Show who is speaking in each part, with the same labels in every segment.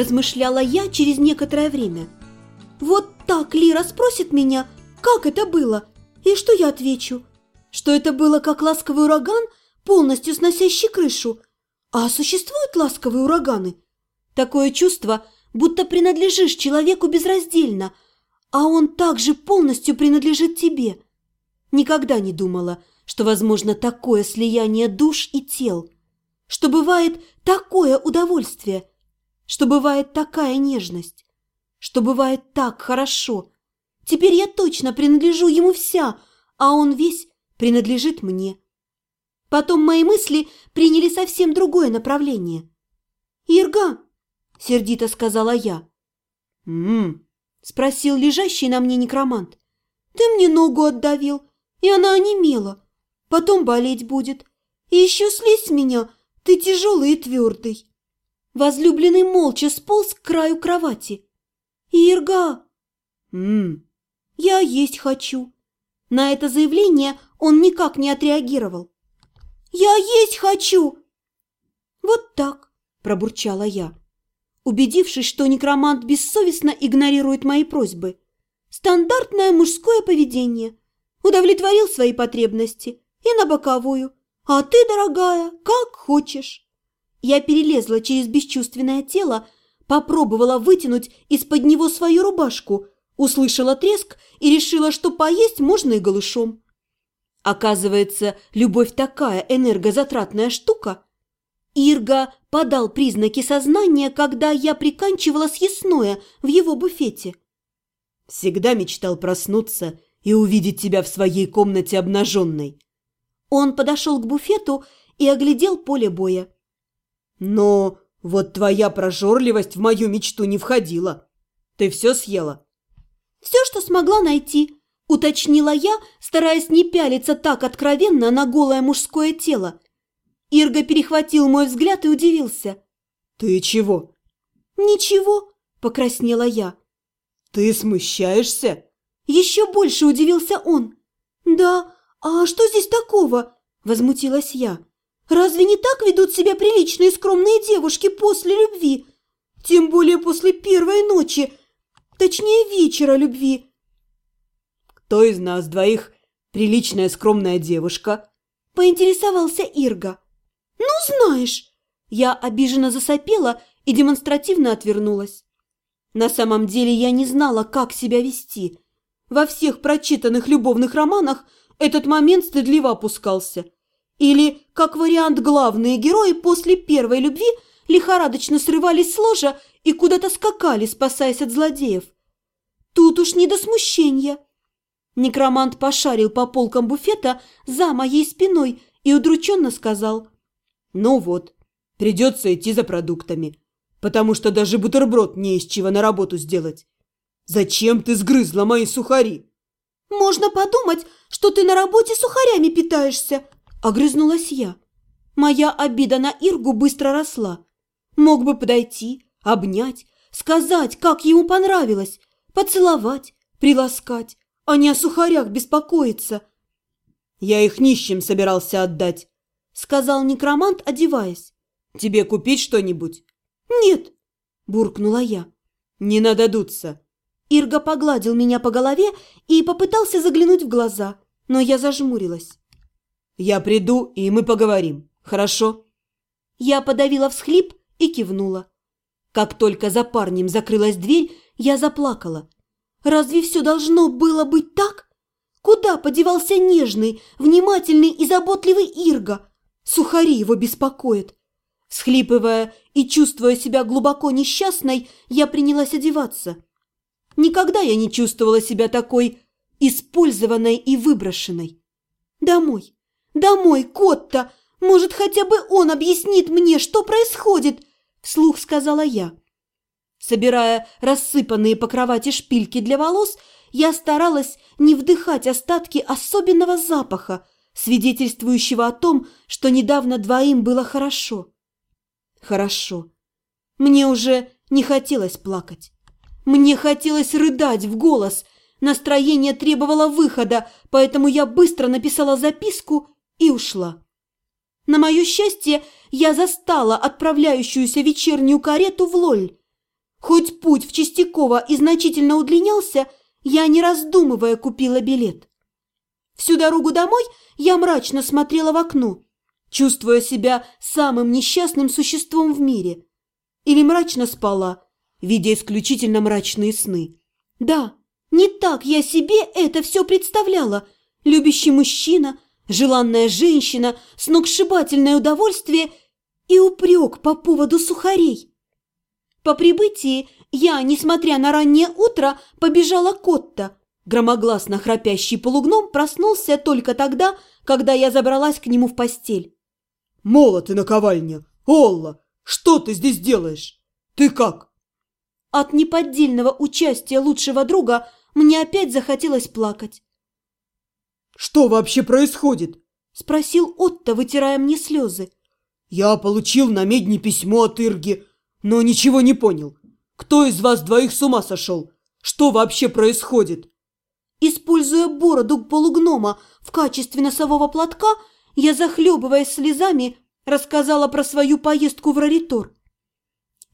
Speaker 1: Размышляла я через некоторое время. «Вот так Лира спросит меня, как это было, и что я отвечу? Что это было как ласковый ураган, полностью сносящий крышу? А существуют ласковые ураганы? Такое чувство, будто принадлежишь человеку безраздельно, а он также полностью принадлежит тебе. Никогда не думала, что возможно такое слияние душ и тел, что бывает такое удовольствие, что бывает такая нежность, что бывает так хорошо. Теперь я точно принадлежу ему вся, а он весь принадлежит мне. Потом мои мысли приняли совсем другое направление. «Ирга!» – сердито сказала я.
Speaker 2: «М-м-м»,
Speaker 1: спросил лежащий на мне некромант. «Ты мне ногу отдавил, и она онемела. Потом болеть будет. И еще слезь с меня, ты тяжелый и твердый». Возлюбленный молча сполз к краю кровати. «Ирга!»
Speaker 2: «М-м»,
Speaker 1: «Я есть хочу». На это заявление он никак не отреагировал. «Я есть хочу!» «Вот так», – пробурчала я, убедившись, что некромант бессовестно игнорирует мои просьбы. «Стандартное мужское поведение. Удовлетворил свои потребности и на боковую. А ты, дорогая, как хочешь». Я перелезла через бесчувственное тело, попробовала вытянуть из-под него свою рубашку, услышала треск и решила, что поесть можно и голышом. Оказывается, любовь такая энергозатратная штука. Ирга подал признаки сознания, когда я приканчивала съестное в его буфете.
Speaker 2: Всегда мечтал проснуться и увидеть тебя в своей комнате обнаженной.
Speaker 1: Он подошел к буфету и оглядел поле боя.
Speaker 2: Но вот твоя прожорливость в мою мечту не входила. Ты все съела?
Speaker 1: Все, что смогла найти, уточнила я, стараясь не пялиться так откровенно на голое мужское тело. Ирга перехватил мой взгляд и удивился.
Speaker 2: «Ты чего?»
Speaker 1: «Ничего», – покраснела я.
Speaker 2: «Ты смущаешься?»
Speaker 1: Еще больше удивился он. «Да, а что здесь такого?» – возмутилась я. Разве не так ведут себя приличные скромные девушки после любви? Тем более после первой ночи, точнее вечера любви.
Speaker 2: Кто из нас двоих приличная скромная девушка?
Speaker 1: Поинтересовался Ирга. Ну, знаешь. Я обиженно засопела и демонстративно отвернулась. На самом деле я не знала, как себя вести. Во всех прочитанных любовных романах этот момент стыдливо опускался – или, как вариант, главные герои после первой любви лихорадочно срывались с ложа и куда-то скакали, спасаясь от злодеев. Тут уж не до смущения. Некромант пошарил по полкам буфета за моей спиной и удрученно сказал.
Speaker 2: «Ну вот, придется идти за продуктами, потому что даже бутерброд не из чего на работу сделать. Зачем ты сгрызла мои сухари?»
Speaker 1: «Можно подумать, что ты на работе сухарями питаешься», Огрызнулась я. Моя обида на Иргу быстро росла. Мог бы подойти, обнять, сказать, как ему понравилось, поцеловать, приласкать, а не о сухарях беспокоиться.
Speaker 2: «Я их нищим собирался отдать», — сказал некромант, одеваясь. «Тебе купить что-нибудь?»
Speaker 1: «Нет», — буркнула я.
Speaker 2: «Не надо дуться».
Speaker 1: Ирга погладил меня по голове и попытался заглянуть в глаза, но я зажмурилась.
Speaker 2: Я приду, и мы поговорим. Хорошо?»
Speaker 1: Я подавила всхлип и кивнула. Как только за парнем закрылась дверь, я заплакала. «Разве все должно было быть так? Куда подевался нежный, внимательный и заботливый Ирга? Сухари его беспокоят». Схлипывая и чувствуя себя глубоко несчастной, я принялась одеваться. Никогда я не чувствовала себя такой использованной и выброшенной. Домой. «Домой, Котта! Может, хотя бы он объяснит мне, что происходит?» – вслух сказала я. Собирая рассыпанные по кровати шпильки для волос, я старалась не вдыхать остатки особенного запаха, свидетельствующего о том, что недавно двоим было хорошо. Хорошо. Мне уже не хотелось плакать. Мне хотелось рыдать в голос. Настроение требовало выхода, поэтому я быстро написала записку и ушла. На мое счастье, я застала отправляющуюся вечернюю карету в Лоль. Хоть путь в Чистяково и значительно удлинялся, я, не раздумывая, купила билет. Всю дорогу домой я мрачно смотрела в окно, чувствуя себя самым несчастным существом в мире. Или мрачно спала, видя исключительно мрачные сны. Да, не так я себе это все представляла. Любящий мужчина, желанная женщина, сногсшибательное удовольствие и упрек по поводу сухарей. По прибытии я, несмотря на раннее утро, побежала к Отто. Громогласно храпящий полугном проснулся только тогда, когда я забралась к нему в постель.
Speaker 2: «Молот и наковальня! Олла, что ты здесь делаешь? Ты как?»
Speaker 1: От неподдельного участия лучшего друга мне опять захотелось плакать.
Speaker 2: «Что вообще происходит?»
Speaker 1: – спросил Отто, вытирая мне слезы.
Speaker 2: «Я получил на медне письмо от Ирги, но ничего не понял. Кто из вас двоих с ума сошел? Что вообще происходит?»
Speaker 1: Используя бороду полугнома в качестве носового платка, я, захлебываясь слезами, рассказала про свою поездку в Раритор.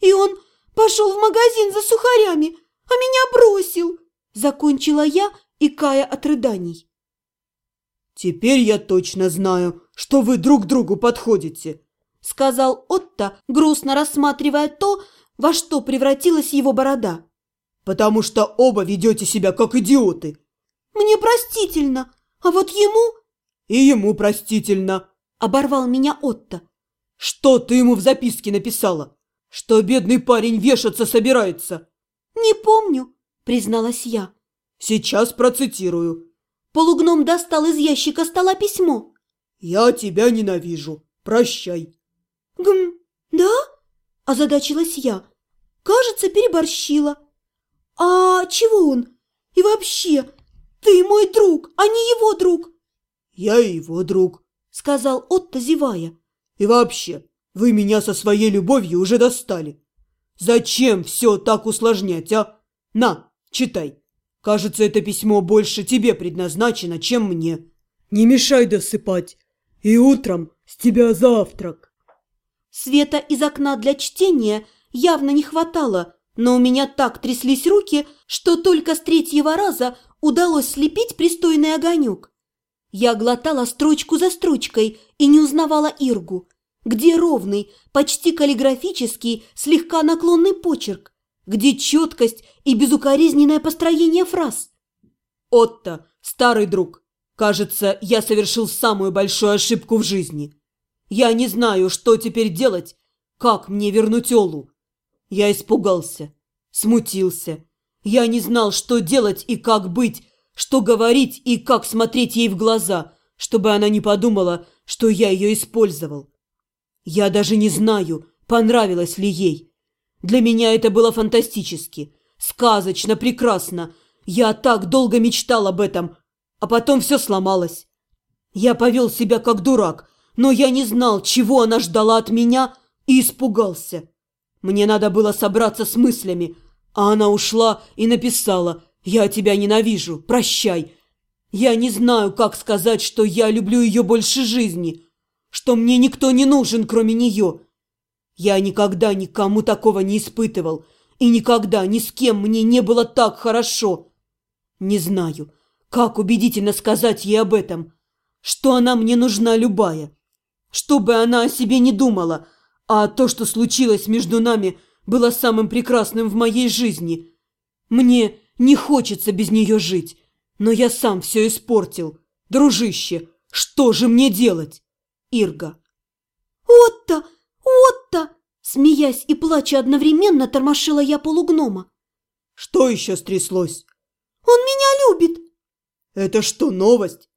Speaker 1: «И он пошел в магазин за сухарями, а меня бросил!» Закончила я, икая от рыданий.
Speaker 2: «Теперь я точно знаю, что вы друг другу подходите»,
Speaker 1: сказал Отто, грустно рассматривая то, во что превратилась его борода.
Speaker 2: «Потому что оба ведете себя как идиоты».
Speaker 1: «Мне простительно, а вот ему...»
Speaker 2: «И ему простительно», – оборвал меня Отто. «Что ты ему в записке написала? Что бедный парень вешаться собирается?»
Speaker 1: «Не помню», – призналась я.
Speaker 2: «Сейчас процитирую».
Speaker 1: Полугном достал из ящика стола письмо.
Speaker 2: «Я тебя ненавижу. Прощай».
Speaker 1: «Гм, да?» – озадачилась я. «Кажется, переборщила». «А чего он? И вообще, ты мой друг, а не его друг!»
Speaker 2: «Я его друг», – сказал Отто, зевая. «И вообще, вы меня со своей любовью уже достали. Зачем все так усложнять, а? На, читай. Кажется, это письмо больше тебе предназначено, чем мне. Не мешай досыпать. И утром с тебя завтрак».
Speaker 1: Света из окна для чтения явно не хватало, но у меня так тряслись руки, что только с третьего раза удалось слепить пристойный огонек. Я глотала строчку за строчкой и не узнавала Иргу. Где ровный, почти каллиграфический, слегка наклонный почерк? Где четкость и безукоризненное построение фраз?
Speaker 2: Отто, старый друг, кажется, я совершил самую большую ошибку в жизни. Я не знаю, что теперь делать, как мне вернуть Олу. Я испугался, смутился. Я не знал, что делать и как быть, что говорить и как смотреть ей в глаза, чтобы она не подумала, что я ее использовал. Я даже не знаю, понравилось ли ей. Для меня это было фантастически, сказочно, прекрасно. Я так долго мечтал об этом, а потом все сломалось. Я повел себя как дурак, но я не знал, чего она ждала от меня, и испугался. Мне надо было собраться с мыслями, а она ушла и написала «Я тебя ненавижу, прощай». Я не знаю, как сказать, что я люблю ее больше жизни, что мне никто не нужен, кроме нее. Я никогда никому такого не испытывал, и никогда ни с кем мне не было так хорошо. Не знаю, как убедительно сказать ей об этом, что она мне нужна любая. Что бы она о себе не думала, а то, что случилось между нами, было самым прекрасным в моей жизни. Мне не хочется без нее жить, но я сам все испортил. Дружище, что же мне делать? Ирга.
Speaker 1: «Отто! Отто!» Смеясь и плача одновременно, тормошила я полугнома.
Speaker 2: «Что еще стряслось?»
Speaker 1: «Он меня любит!»
Speaker 2: «Это что, новость?»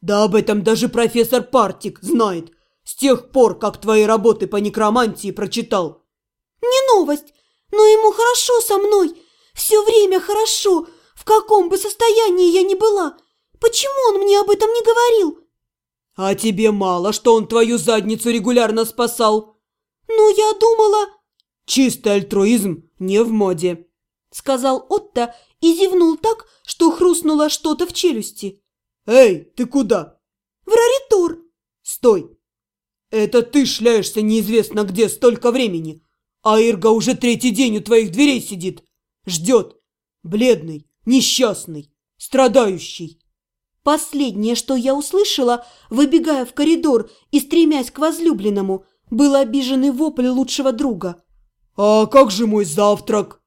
Speaker 2: «Да об этом даже профессор Партик знает, с тех пор, как твои работы по некромантии прочитал».
Speaker 1: «Не новость, но ему хорошо со мной, все время хорошо, в каком бы состоянии я ни была. Почему он мне об этом не говорил?»
Speaker 2: «А тебе мало, что он твою задницу регулярно спасал?»
Speaker 1: «Ну, я думала...»
Speaker 2: «Чистый альтруизм не в моде», —
Speaker 1: сказал Отто и зевнул так, что хрустнуло что-то в челюсти.
Speaker 2: «Эй, ты куда?»
Speaker 1: «В Раритор».
Speaker 2: «Стой! Это ты шляешься неизвестно где столько времени, а Ирга уже третий день у твоих дверей сидит. Ждет. Бледный, несчастный, страдающий.
Speaker 1: Последнее, что я услышала, выбегая в коридор и стремясь к возлюбленному, был обиженный вопль лучшего друга.
Speaker 2: «А как же мой завтрак?»